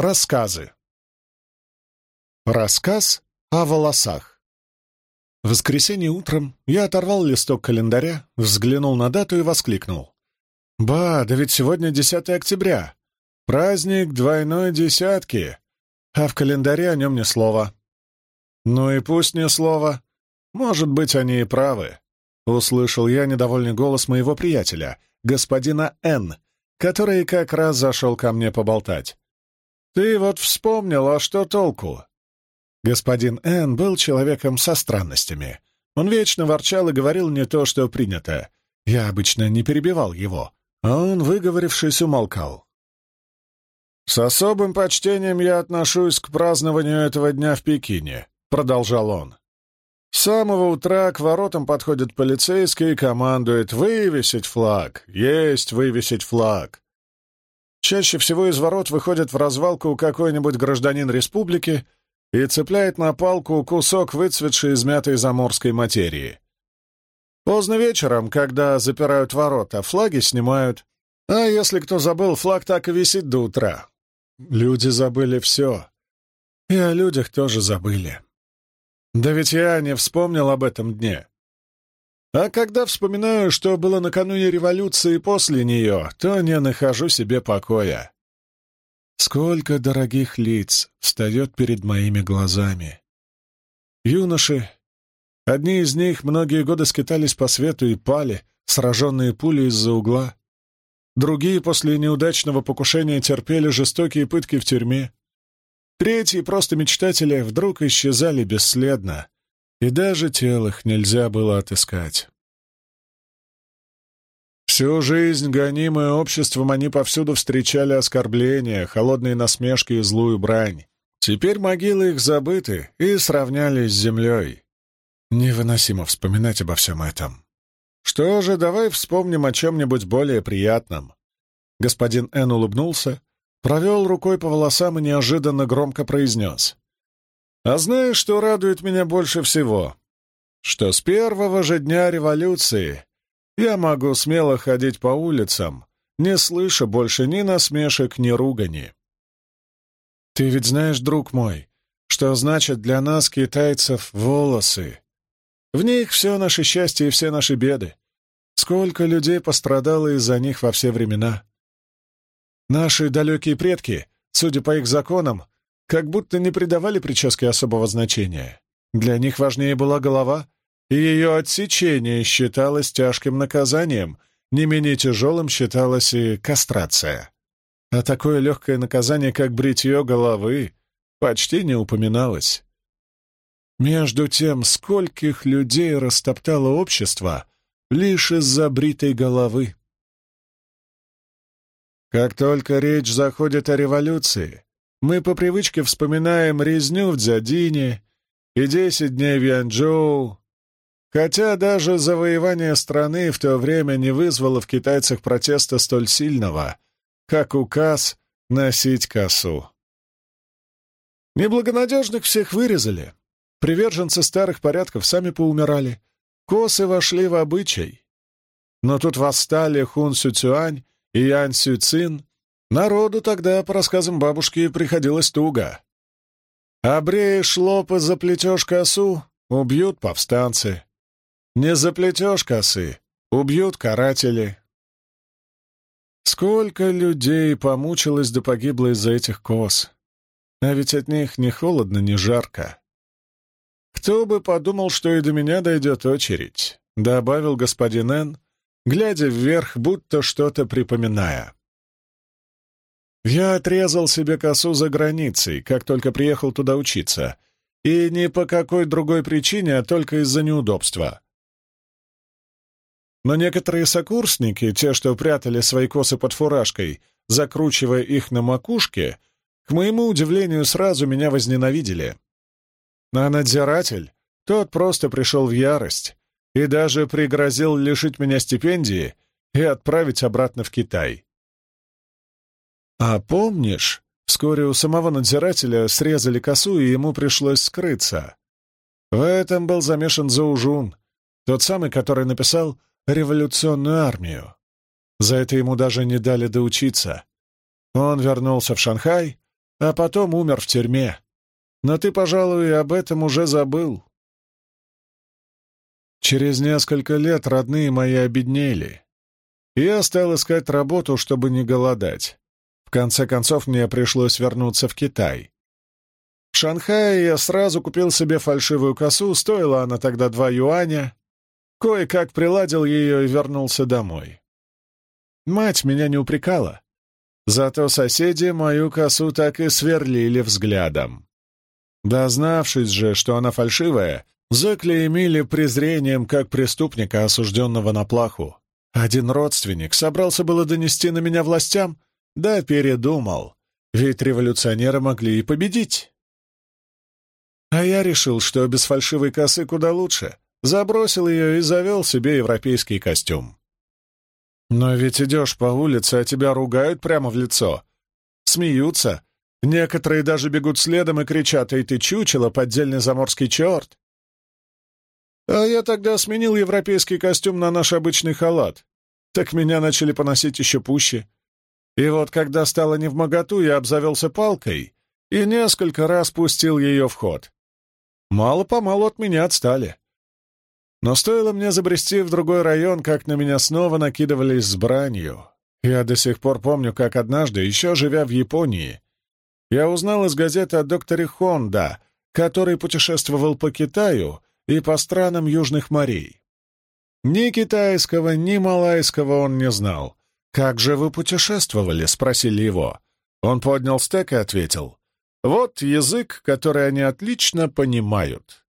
Рассказы. Рассказ о волосах. В воскресенье утром я оторвал листок календаря, взглянул на дату и воскликнул. «Ба, да ведь сегодня 10 октября. Праздник двойной десятки. А в календаре о нем ни слова». «Ну и пусть ни слова. Может быть, они и правы», — услышал я недовольный голос моего приятеля, господина Н., который как раз зашел ко мне поболтать. «Ты вот вспомнил, а что толку?» Господин Н. был человеком со странностями. Он вечно ворчал и говорил не то, что принято. Я обычно не перебивал его, а он, выговорившись, умолкал. «С особым почтением я отношусь к празднованию этого дня в Пекине», — продолжал он. С самого утра к воротам подходит полицейский и командует «вывесить флаг», «есть вывесить флаг». Чаще всего из ворот выходит в развалку какой-нибудь гражданин республики и цепляет на палку кусок выцветшей измятой заморской материи. Поздно вечером, когда запирают ворота, флаги снимают, а если кто забыл, флаг так и висит до утра. Люди забыли все. И о людях тоже забыли. Да ведь я не вспомнил об этом дне. А когда вспоминаю, что было накануне революции и после нее, то не нахожу себе покоя. Сколько дорогих лиц встает перед моими глазами. Юноши, одни из них многие годы скитались по свету и пали, сраженные пулей из-за угла. Другие после неудачного покушения терпели жестокие пытки в тюрьме. Третьи, просто мечтатели, вдруг исчезали бесследно, и даже тел их нельзя было отыскать. Всю жизнь, гонимые обществом, они повсюду встречали оскорбления, холодные насмешки и злую брань. Теперь могилы их забыты и сравнялись с землей. Невыносимо вспоминать обо всем этом. Что же, давай вспомним о чем-нибудь более приятном. Господин Н. улыбнулся, провел рукой по волосам и неожиданно громко произнес. А знаешь, что радует меня больше всего? Что с первого же дня революции я могу смело ходить по улицам, не слыша больше ни насмешек, ни ругани. Ты ведь знаешь, друг мой, что значит для нас, китайцев, волосы. В них все наше счастье и все наши беды. Сколько людей пострадало из-за них во все времена. Наши далекие предки, судя по их законам, как будто не придавали прическе особого значения. Для них важнее была голова, и ее отсечение считалось тяжким наказанием, не менее тяжелым считалась и кастрация. А такое легкое наказание, как бритье головы, почти не упоминалось. Между тем, скольких людей растоптало общество лишь из-за бритой головы. Как только речь заходит о революции, мы по привычке вспоминаем резню в Дзядине и десять дней в Янчжоу, хотя даже завоевание страны в то время не вызвало в китайцах протеста столь сильного, как указ носить косу. Неблагонадежных всех вырезали, приверженцы старых порядков сами поумирали, косы вошли в обычай. Но тут восстали Хун Сюцюань и Ян Сюцин, Народу тогда, по рассказам бабушки, приходилось туго. Обреешь лоб и заплетешь косу — убьют повстанцы. Не заплетешь косы — убьют каратели. Сколько людей помучилось да погибло из-за этих кос. А ведь от них ни холодно, ни жарко. Кто бы подумал, что и до меня дойдет очередь, — добавил господин Н, глядя вверх, будто что-то припоминая. Я отрезал себе косу за границей, как только приехал туда учиться. И не по какой другой причине, а только из-за неудобства. Но некоторые сокурсники, те, что прятали свои косы под фуражкой, закручивая их на макушке, к моему удивлению, сразу меня возненавидели. А надзиратель, тот просто пришел в ярость и даже пригрозил лишить меня стипендии и отправить обратно в Китай. «А помнишь, вскоре у самого надзирателя срезали косу, и ему пришлось скрыться? В этом был замешан Заужун, тот самый, который написал «Революционную армию». За это ему даже не дали доучиться. Он вернулся в Шанхай, а потом умер в тюрьме. Но ты, пожалуй, об этом уже забыл. Через несколько лет родные мои обеднели. Я стал искать работу, чтобы не голодать. В конце концов, мне пришлось вернуться в Китай. В Шанхае я сразу купил себе фальшивую косу, стоила она тогда два юаня. Кое-как приладил ее и вернулся домой. Мать меня не упрекала. Зато соседи мою косу так и сверлили взглядом. Дознавшись же, что она фальшивая, заклеймили презрением как преступника, осужденного на плаху. Один родственник собрался было донести на меня властям, да передумал, ведь революционеры могли и победить. А я решил, что без фальшивой косы куда лучше, забросил ее и завел себе европейский костюм. Но ведь идешь по улице, а тебя ругают прямо в лицо. Смеются. Некоторые даже бегут следом и кричат «Эй, ты чучело, поддельный заморский черт!» А я тогда сменил европейский костюм на наш обычный халат. Так меня начали поносить еще пуще. И вот когда стало невмоготу, я обзавелся палкой и несколько раз пустил ее в ход. Мало-помалу от меня отстали. Но стоило мне забрести в другой район, как на меня снова накидывались с бранью. Я до сих пор помню, как однажды, еще живя в Японии, я узнал из газеты о докторе Хонда, который путешествовал по Китаю и по странам Южных морей. Ни китайского, ни малайского он не знал. «Как же вы путешествовали?» — спросили его. Он поднял стек и ответил. «Вот язык, который они отлично понимают».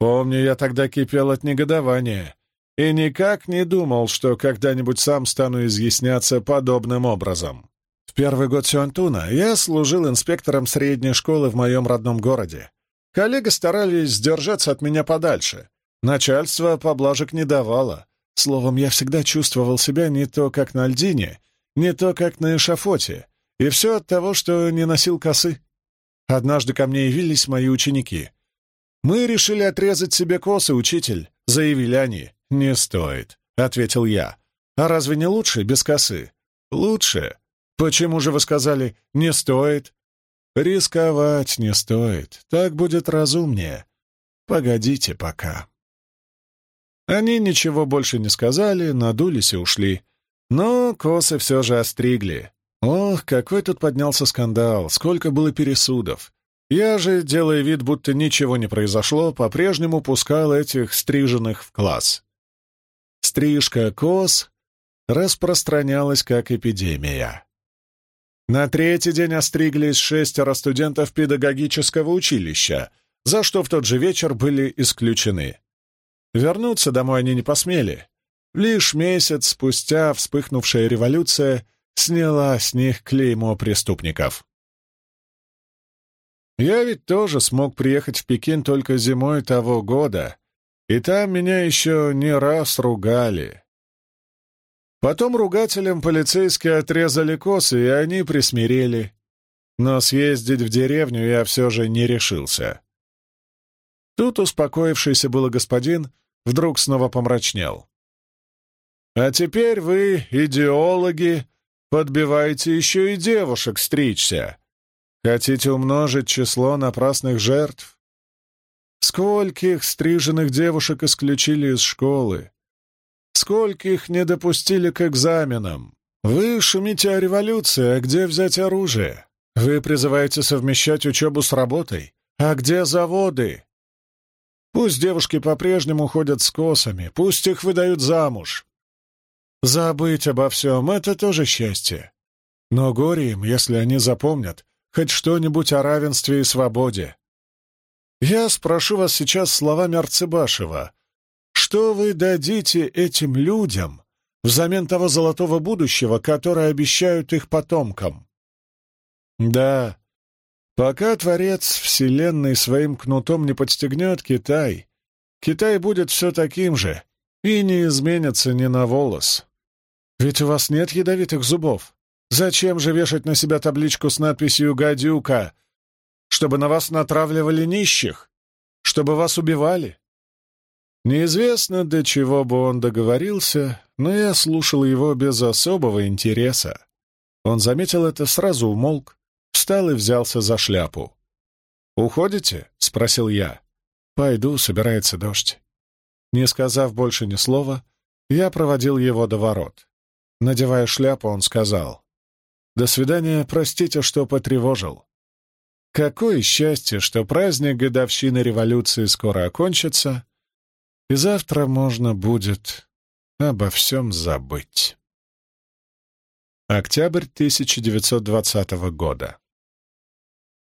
Помню, я тогда кипел от негодования и никак не думал, что когда-нибудь сам стану изъясняться подобным образом. В первый год Сюантуна я служил инспектором средней школы в моем родном городе. Коллеги старались сдержаться от меня подальше. Начальство поблажек не давало. Словом, я всегда чувствовал себя не то, как на льдине, не то, как на эшафоте, и все от того, что не носил косы. Однажды ко мне явились мои ученики. «Мы решили отрезать себе косы, учитель», — заявили они. «Не стоит», — ответил я. «А разве не лучше без косы?» «Лучше. Почему же вы сказали «не стоит»?» «Рисковать не стоит. Так будет разумнее. Погодите пока». Они ничего больше не сказали, надулись и ушли. Но косы все же остригли. Ох, какой тут поднялся скандал, сколько было пересудов. Я же, делая вид, будто ничего не произошло, по-прежнему пускал этих стриженных в класс. Стрижка кос распространялась как эпидемия. На третий день остриглись шестеро студентов педагогического училища, за что в тот же вечер были исключены. Вернуться домой они не посмели. Лишь месяц спустя вспыхнувшая революция сняла с них клеймо преступников. Я ведь тоже смог приехать в Пекин только зимой того года, и там меня еще не раз ругали. Потом ругателям полицейские отрезали косы, и они присмирели. Но съездить в деревню я все же не решился. Тут успокоившийся было господин вдруг снова помрачнел. «А теперь вы, идеологи, подбиваете еще и девушек стричься. Хотите умножить число напрасных жертв? Скольких стриженных девушек исключили из школы? Скольких не допустили к экзаменам? Вы шумите о революции, а где взять оружие? Вы призываете совмещать учебу с работой. А где заводы? Пусть девушки по-прежнему ходят с косами, пусть их выдают замуж. Забыть обо всем — это тоже счастье. Но горе им, если они запомнят, хоть что-нибудь о равенстве и свободе. Я спрошу вас сейчас словами Арцебашева. Что вы дадите этим людям взамен того золотого будущего, которое обещают их потомкам? Да, пока Творец Вселенной своим кнутом не подстегнет Китай, Китай будет все таким же и не изменится ни на волос. Ведь у вас нет ядовитых зубов. Зачем же вешать на себя табличку с надписью «Гадюка»? Чтобы на вас натравливали нищих? Чтобы вас убивали? Неизвестно, до чего бы он договорился, но я слушал его без особого интереса. Он заметил это, сразу умолк, встал и взялся за шляпу. «Уходите?» — спросил я. «Пойду, собирается дождь». Не сказав больше ни слова, я проводил его до ворот. Надевая шляпу, он сказал, «До свидания, простите, что потревожил. Какое счастье, что праздник годовщины революции скоро окончится, и завтра можно будет обо всем забыть». Октябрь 1920 года.